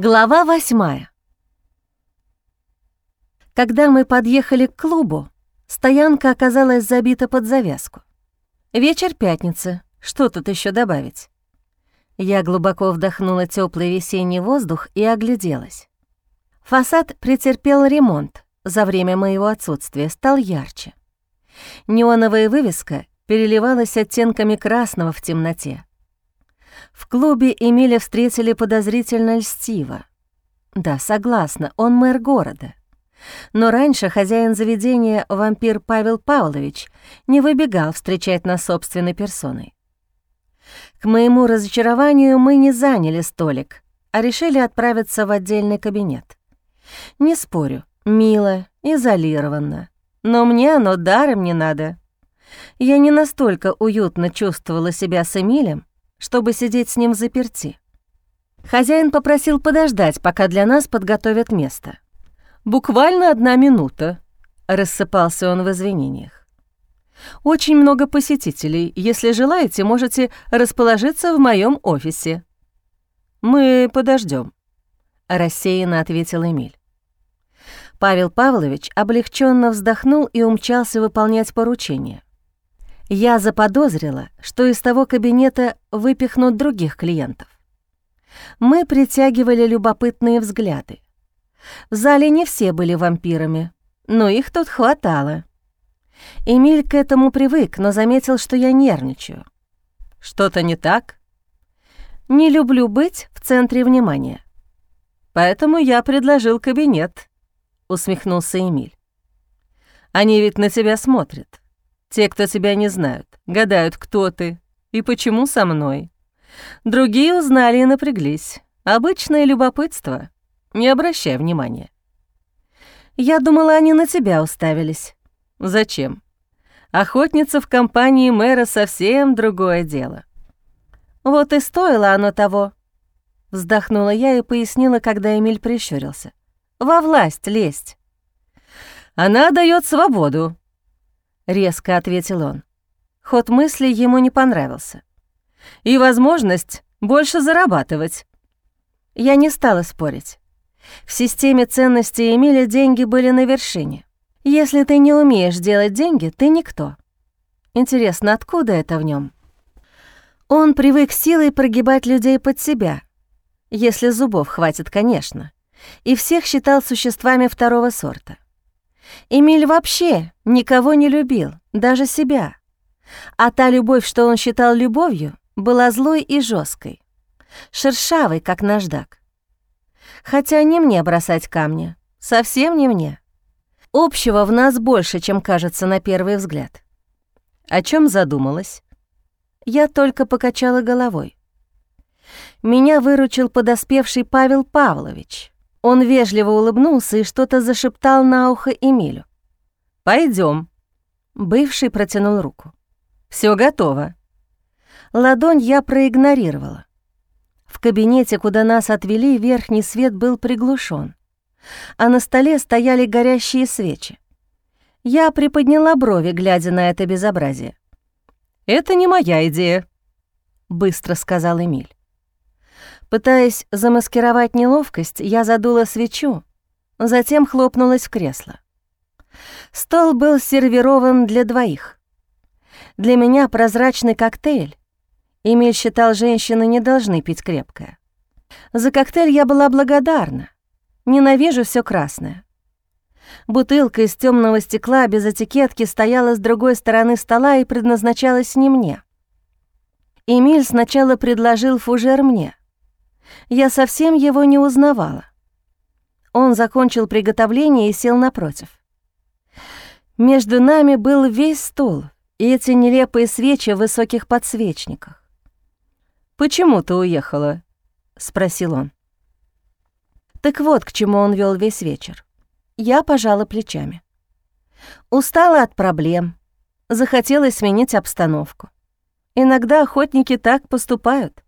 Глава восьмая. Когда мы подъехали к клубу, стоянка оказалась забита под завязку. Вечер пятницы, что тут еще добавить? Я глубоко вдохнула теплый весенний воздух и огляделась. Фасад претерпел ремонт, за время моего отсутствия стал ярче. Неоновая вывеска переливалась оттенками красного в темноте. В клубе Эмиля встретили подозрительно льстиво. Да, согласна, он мэр города. Но раньше хозяин заведения, вампир Павел Павлович, не выбегал встречать нас собственной персоной. К моему разочарованию мы не заняли столик, а решили отправиться в отдельный кабинет. Не спорю, мило, изолированно, но мне оно даром не надо. Я не настолько уютно чувствовала себя с Эмилем, чтобы сидеть с ним заперти. Хозяин попросил подождать, пока для нас подготовят место. «Буквально одна минута», — рассыпался он в извинениях. «Очень много посетителей. Если желаете, можете расположиться в моем офисе». «Мы подождем, рассеянно ответил Эмиль. Павел Павлович облегченно вздохнул и умчался выполнять поручение. Я заподозрила, что из того кабинета выпихнут других клиентов. Мы притягивали любопытные взгляды. В зале не все были вампирами, но их тут хватало. Эмиль к этому привык, но заметил, что я нервничаю. Что-то не так? Не люблю быть в центре внимания. Поэтому я предложил кабинет, усмехнулся Эмиль. Они ведь на тебя смотрят. Те, кто тебя не знают, гадают, кто ты и почему со мной. Другие узнали и напряглись. Обычное любопытство. Не обращай внимания. Я думала, они на тебя уставились. Зачем? Охотница в компании мэра совсем другое дело. Вот и стоило оно того. Вздохнула я и пояснила, когда Эмиль прищурился. Во власть лезть. Она дает свободу, резко ответил он. Ход мысли ему не понравился. И возможность больше зарабатывать. Я не стала спорить. В системе ценностей Эмиля деньги были на вершине. Если ты не умеешь делать деньги, ты никто. Интересно, откуда это в нем? Он привык силой прогибать людей под себя. Если зубов хватит, конечно. И всех считал существами второго сорта. Эмиль вообще никого не любил, даже себя. А та любовь, что он считал любовью, была злой и жесткой, шершавой, как наждак. Хотя не мне бросать камни, совсем не мне. Общего в нас больше, чем кажется на первый взгляд. О чем задумалась? Я только покачала головой. Меня выручил подоспевший Павел Павлович. Он вежливо улыбнулся и что-то зашептал на ухо Эмилю. Пойдем. Бывший протянул руку. Все готово. Ладонь я проигнорировала. В кабинете, куда нас отвели, верхний свет был приглушен, а на столе стояли горящие свечи. Я приподняла брови, глядя на это безобразие. «Это не моя идея», — быстро сказал Эмиль. Пытаясь замаскировать неловкость, я задула свечу, затем хлопнулась в кресло. Стол был сервирован для двоих. Для меня прозрачный коктейль. Эмиль считал, женщины не должны пить крепкое. За коктейль я была благодарна. Ненавижу все красное. Бутылка из темного стекла без этикетки стояла с другой стороны стола и предназначалась не мне. Эмиль сначала предложил фужер мне, я совсем его не узнавала. Он закончил приготовление и сел напротив. Между нами был весь стол и эти нелепые свечи в высоких подсвечниках. «Почему ты уехала?» — спросил он. Так вот, к чему он вел весь вечер. Я пожала плечами. Устала от проблем, захотелось сменить обстановку. Иногда охотники так поступают.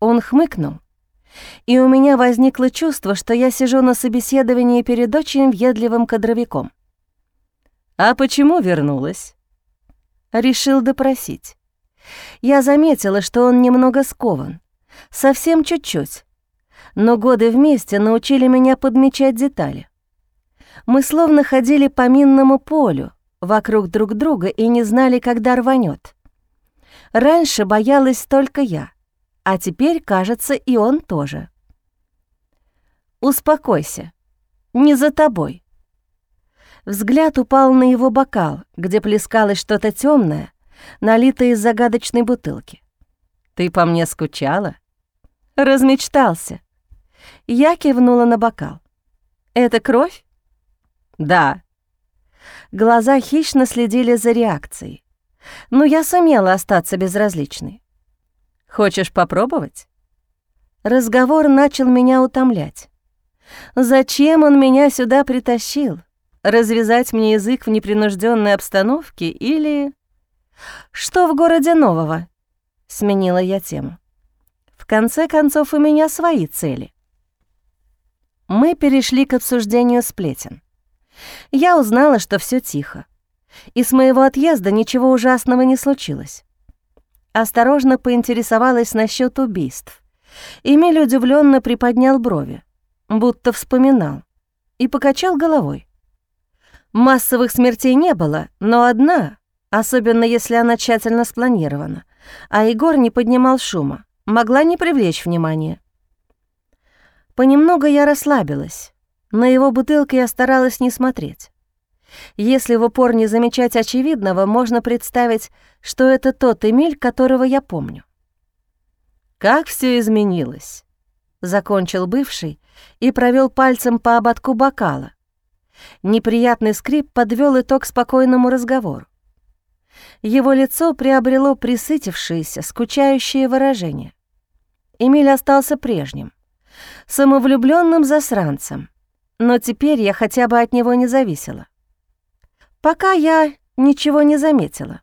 Он хмыкнул, и у меня возникло чувство, что я сижу на собеседовании перед очень въедливым кадровиком. «А почему вернулась?» Решил допросить. Я заметила, что он немного скован. Совсем чуть-чуть. но годы вместе научили меня подмечать детали. Мы словно ходили по минному полю вокруг друг друга и не знали, когда рванет. Раньше боялась только я, а теперь, кажется, и он тоже. «Успокойся, не за тобой». Взгляд упал на его бокал, где плескалось что-то темное, налитое из загадочной бутылки. «Ты по мне скучала?» «Размечтался». Я кивнула на бокал. «Это кровь?» «Да». Глаза хищно следили за реакцией. Но я сумела остаться безразличной. «Хочешь попробовать?» Разговор начал меня утомлять. Зачем он меня сюда притащил? Развязать мне язык в непринужденной обстановке или... Что в городе нового? Сменила я тему. В конце концов, у меня свои цели. Мы перешли к обсуждению сплетен. Я узнала, что все тихо. И с моего отъезда ничего ужасного не случилось. Осторожно поинтересовалась насчет убийств. Эмиль удивленно приподнял брови, будто вспоминал, и покачал головой. Массовых смертей не было, но одна, особенно если она тщательно спланирована, а Егор не поднимал шума, могла не привлечь внимания. Понемногу я расслабилась. На его бутылке я старалась не смотреть. Если в упор не замечать очевидного, можно представить, что это тот Эмиль, которого я помню. «Как все изменилось!» — закончил бывший и провел пальцем по ободку бокала, Неприятный скрип подвел итог спокойному разговору. Его лицо приобрело присытившееся, скучающее выражение. Эмиль остался прежним, самовлюбленным засранцем, но теперь я хотя бы от него не зависела. Пока я ничего не заметила.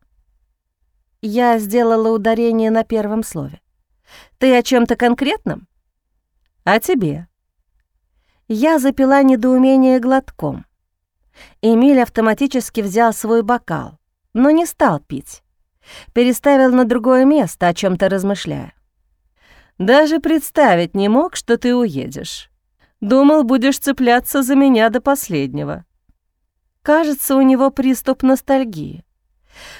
Я сделала ударение на первом слове. «Ты о чем то конкретном?» «О тебе», я запила недоумение глотком. Эмиль автоматически взял свой бокал, но не стал пить. Переставил на другое место, о чем то размышляя. «Даже представить не мог, что ты уедешь. Думал, будешь цепляться за меня до последнего». Кажется, у него приступ ностальгии.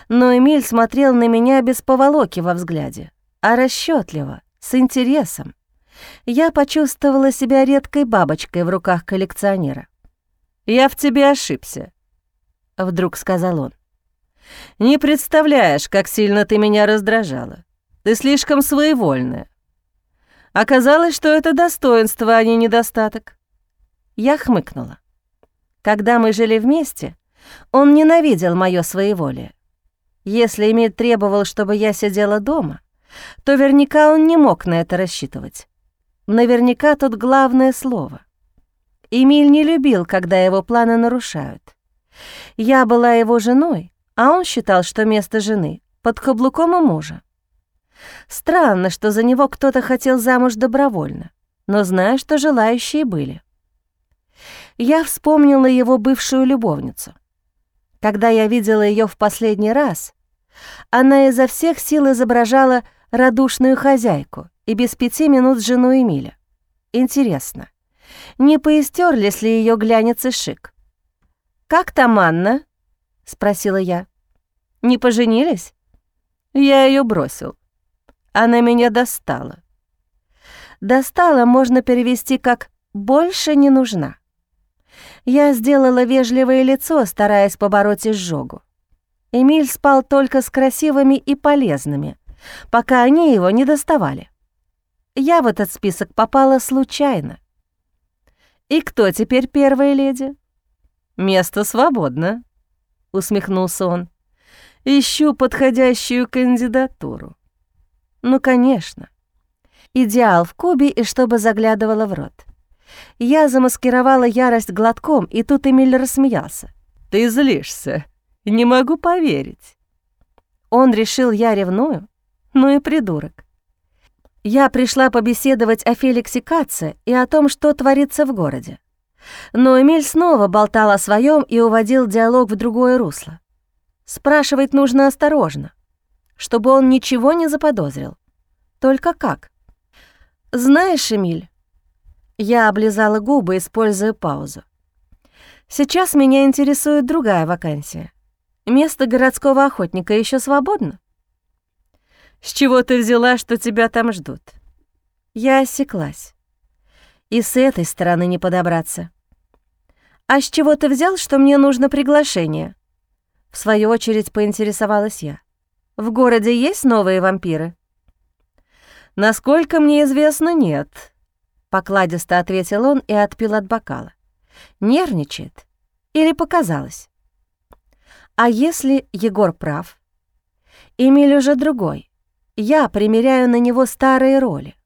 Но Эмиль смотрел на меня без поволоки во взгляде, а расчетливо, с интересом я почувствовала себя редкой бабочкой в руках коллекционера. «Я в тебе ошибся», — вдруг сказал он. «Не представляешь, как сильно ты меня раздражала. Ты слишком своевольная. Оказалось, что это достоинство, а не недостаток». Я хмыкнула. Когда мы жили вместе, он ненавидел моё своеволие. Если Эмиль требовал, чтобы я сидела дома, то верняка он не мог на это рассчитывать. Наверняка тут главное слово. Эмиль не любил, когда его планы нарушают. Я была его женой, а он считал, что место жены под каблуком у мужа. Странно, что за него кто-то хотел замуж добровольно, но знаю, что желающие были. Я вспомнила его бывшую любовницу. Когда я видела ее в последний раз, она изо всех сил изображала радушную хозяйку и без пяти минут жену Эмиля. Интересно, не поистерлись ли ее глянец и шик? «Как там Анна?» — спросила я. «Не поженились?» Я ее бросил. Она меня достала. «Достала» можно перевести как «больше не нужна». Я сделала вежливое лицо, стараясь побороть изжогу. Эмиль спал только с красивыми и полезными, пока они его не доставали. Я в этот список попала случайно. «И кто теперь первая леди?» «Место свободно», — усмехнулся он. «Ищу подходящую кандидатуру». «Ну, конечно. Идеал в кубе и чтобы заглядывала в рот». Я замаскировала ярость глотком, и тут Эмиль рассмеялся. «Ты злишься. Не могу поверить». Он решил, я ревную? Ну и придурок. Я пришла побеседовать о Феликсе Катце и о том, что творится в городе. Но Эмиль снова болтал о своем и уводил диалог в другое русло. Спрашивать нужно осторожно, чтобы он ничего не заподозрил. Только как? «Знаешь, Эмиль, Я облизала губы, используя паузу. Сейчас меня интересует другая вакансия. Место городского охотника еще свободно? С чего ты взяла, что тебя там ждут? Я осеклась. И с этой стороны не подобраться. А с чего ты взял, что мне нужно приглашение? В свою очередь поинтересовалась я. В городе есть новые вампиры? Насколько мне известно, нет, Покладисто ответил он и отпил от бокала. Нервничает? Или показалось? А если Егор прав? Эмиль уже другой. Я примеряю на него старые роли.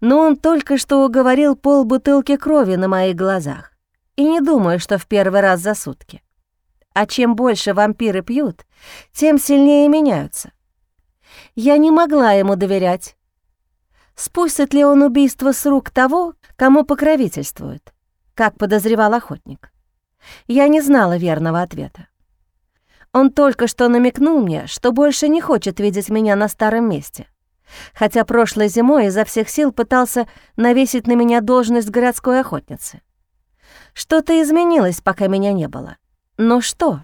Но он только что уговорил полбутылки крови на моих глазах. И не думаю, что в первый раз за сутки. А чем больше вампиры пьют, тем сильнее меняются. Я не могла ему доверять, Спустит ли он убийство с рук того, кому покровительствует, как подозревал охотник? Я не знала верного ответа. Он только что намекнул мне, что больше не хочет видеть меня на старом месте, хотя прошлой зимой изо всех сил пытался навесить на меня должность городской охотницы. Что-то изменилось, пока меня не было. Но что?